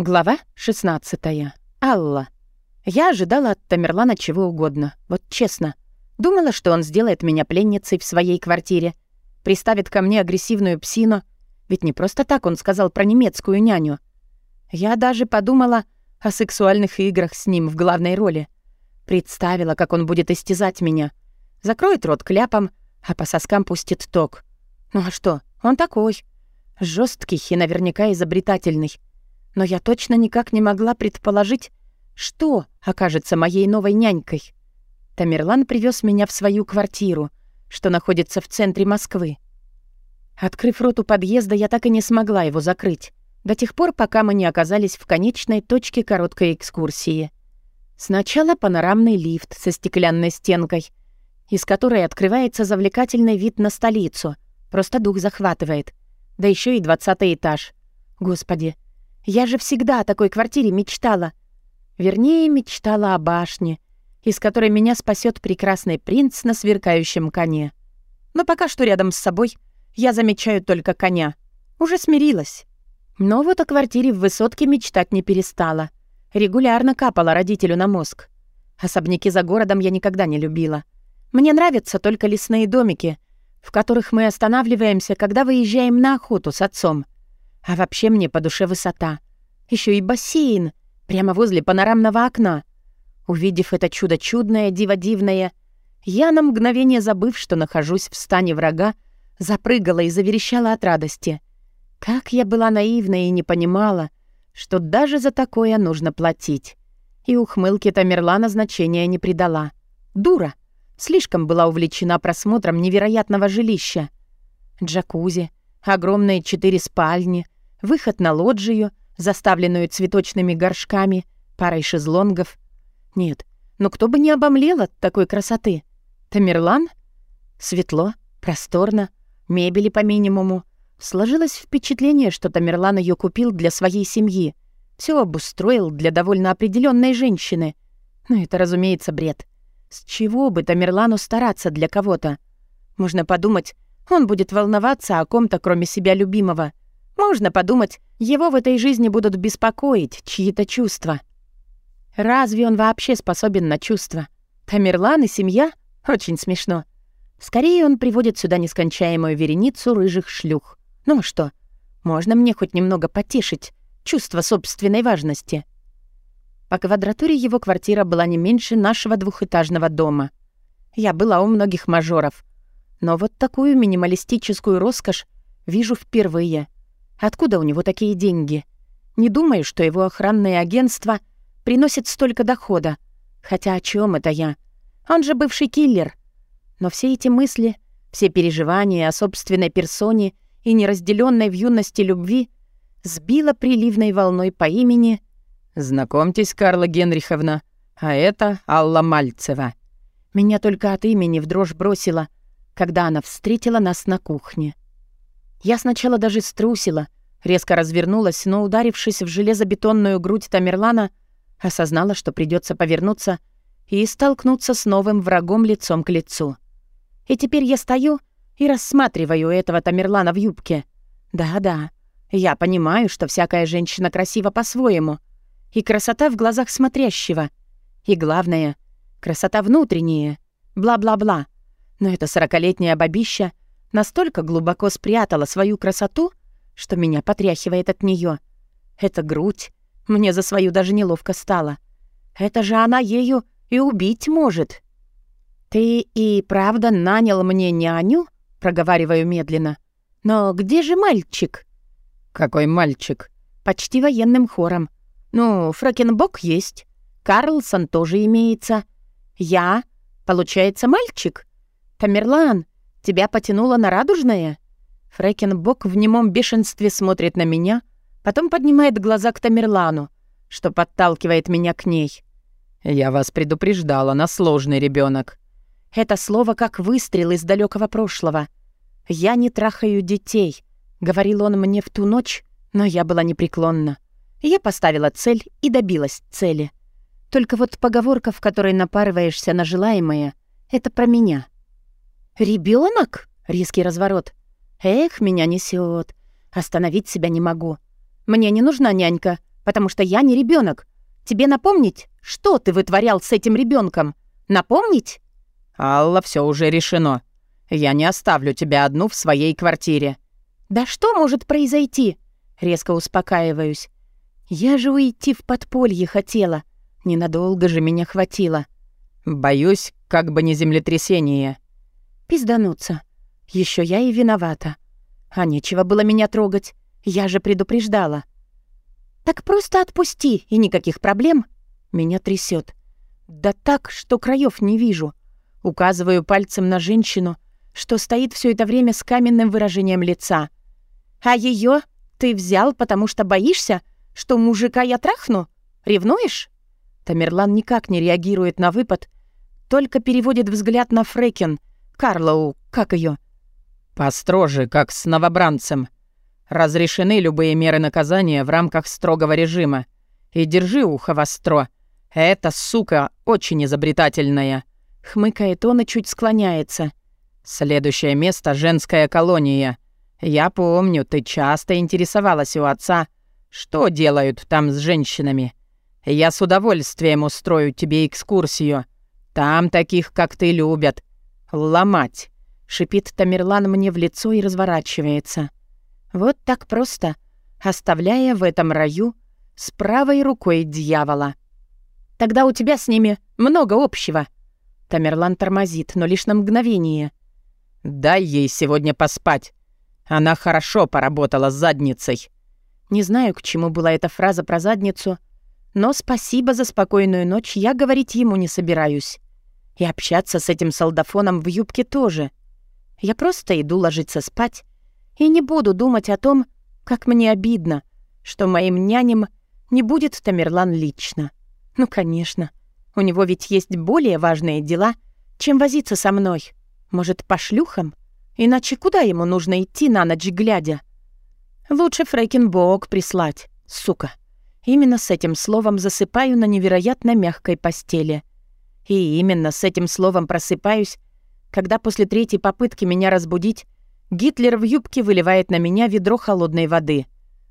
Глава 16. Алла. Я ожидала от Тамерлана чего угодно. Вот честно. Думала, что он сделает меня пленницей в своей квартире. Приставит ко мне агрессивную псину. Ведь не просто так он сказал про немецкую няню. Я даже подумала о сексуальных играх с ним в главной роли. Представила, как он будет истязать меня. Закроет рот кляпом, а по соскам пустит ток. Ну а что, он такой. жесткий и наверняка изобретательный но я точно никак не могла предположить, что окажется моей новой нянькой. Тамерлан привез меня в свою квартиру, что находится в центре Москвы. Открыв рот у подъезда, я так и не смогла его закрыть, до тех пор, пока мы не оказались в конечной точке короткой экскурсии. Сначала панорамный лифт со стеклянной стенкой, из которой открывается завлекательный вид на столицу. Просто дух захватывает. Да еще и двадцатый этаж. Господи, я же всегда о такой квартире мечтала. Вернее, мечтала о башне, из которой меня спасет прекрасный принц на сверкающем коне. Но пока что рядом с собой я замечаю только коня. Уже смирилась. Но вот о квартире в высотке мечтать не перестала. Регулярно капала родителю на мозг. Особняки за городом я никогда не любила. Мне нравятся только лесные домики, в которых мы останавливаемся, когда выезжаем на охоту с отцом — а вообще мне по душе высота. Еще и бассейн, прямо возле панорамного окна. Увидев это чудо чудное, диво дивное, я на мгновение забыв, что нахожусь в стане врага, запрыгала и заверещала от радости. Как я была наивна и не понимала, что даже за такое нужно платить. И ухмылки Тамерлана значения не придала. Дура! Слишком была увлечена просмотром невероятного жилища. Джакузи, огромные четыре спальни — выход на лоджию, заставленную цветочными горшками, парой шезлонгов. Нет, ну кто бы не обомлел от такой красоты? Тамерлан? Светло, просторно, мебели по минимуму. Сложилось впечатление, что Тамерлан ее купил для своей семьи. Все обустроил для довольно определенной женщины. Но это, разумеется, бред. С чего бы Тамерлану стараться для кого-то? Можно подумать, он будет волноваться о ком-то, кроме себя любимого — можно подумать, его в этой жизни будут беспокоить чьи-то чувства. Разве он вообще способен на чувства? Тамерлан и семья? Очень смешно. Скорее он приводит сюда нескончаемую вереницу рыжих шлюх. Ну что, можно мне хоть немного потешить чувство собственной важности? По квадратуре его квартира была не меньше нашего двухэтажного дома. Я была у многих мажоров. Но вот такую минималистическую роскошь вижу впервые — Откуда у него такие деньги? Не думаю, что его охранное агентство приносит столько дохода. Хотя о чем это я? Он же бывший киллер. Но все эти мысли, все переживания о собственной персоне и неразделенной в юности любви сбило приливной волной по имени «Знакомьтесь, Карла Генриховна, а это Алла Мальцева». Меня только от имени в дрожь бросила, когда она встретила нас на кухне. Я сначала даже струсила, резко развернулась, но, ударившись в железобетонную грудь Тамерлана, осознала, что придется повернуться и столкнуться с новым врагом лицом к лицу. И теперь я стою и рассматриваю этого Тамерлана в юбке. Да-да, я понимаю, что всякая женщина красива по-своему. И красота в глазах смотрящего. И главное, красота внутренняя. Бла-бла-бла. Но эта сорокалетняя бабища — настолько глубоко спрятала свою красоту, что меня потряхивает от нее. Эта грудь. Мне за свою даже неловко стало. Это же она ею и убить может. «Ты и правда нанял мне няню?» — проговариваю медленно. «Но где же мальчик?» «Какой мальчик?» «Почти военным хором. Ну, Фракенбок есть. Карлсон тоже имеется. Я, получается, мальчик? Тамерлан, Тебя потянуло на радужное?» Фрэкенбок в немом бешенстве смотрит на меня, потом поднимает глаза к Тамерлану, что подталкивает меня к ней. «Я вас предупреждала, на сложный ребенок. Это слово как выстрел из далекого прошлого. «Я не трахаю детей», — говорил он мне в ту ночь, но я была непреклонна. Я поставила цель и добилась цели. Только вот поговорка, в которой напарываешься на желаемое, — это про меня. Ребенок? Резкий разворот. Эх, меня несет. Остановить себя не могу. Мне не нужна нянька. потому что я не ребенок. Тебе напомнить, что ты вытворял с этим ребенком? Напомнить?» «Алла, все уже решено. Я не оставлю тебя одну в своей квартире». «Да что может произойти?» Резко успокаиваюсь. «Я же уйти в подполье хотела. Ненадолго же меня хватило». «Боюсь, как бы не землетрясение». «Пиздануться. Еще я и виновата. А нечего было меня трогать. Я же предупреждала». «Так просто отпусти, и никаких проблем». Меня трясет. Да так, что краев не вижу. Указываю пальцем на женщину, что стоит все это время с каменным выражением лица. «А ее ты взял, потому что боишься, что мужика я трахну? Ревнуешь?» Тамерлан никак не реагирует на выпад, только переводит взгляд на Фрекин. Карлоу, как ее? «Построже, как с новобранцем. Разрешены любые меры наказания в рамках строгого режима. И держи ухо востро. Эта сука очень изобретательная». Хмыкает он и чуть склоняется. «Следующее место — женская колония. Я помню, ты часто интересовалась у отца, что делают там с женщинами. Я с удовольствием устрою тебе экскурсию. Там таких, как ты, любят. Ломать». Шипит Тамерлан мне в лицо и разворачивается. Вот так просто, оставляя в этом раю с правой рукой дьявола. Тогда у тебя с ними много общего». Тамерлан тормозит, но лишь на мгновение. «Дай ей сегодня поспать. Она хорошо поработала с задницей». Не знаю, к чему была эта фраза про задницу, но спасибо за спокойную ночь я говорить ему не собираюсь. И общаться с этим солдафоном в юбке тоже. Я просто иду ложиться спать и не буду думать о том, как мне обидно, что моим няням не будет Тамерлан лично. Ну, конечно. У него ведь есть более важные дела, чем возиться со мной. Может, по шлюхам? Иначе куда ему нужно идти на ночь глядя? Лучше Фрейкенбок прислать, сука. Именно с этим словом засыпаю на невероятно мягкой постели. И именно с этим словом просыпаюсь, когда после третьей попытки меня разбудить Гитлер в юбке выливает на меня ведро холодной воды.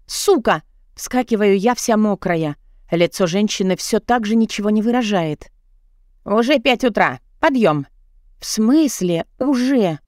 «Сука!» — вскакиваю я вся мокрая — Лицо женщины все так же ничего не выражает. «Уже пять утра. Подъем. «В смысле? Уже?»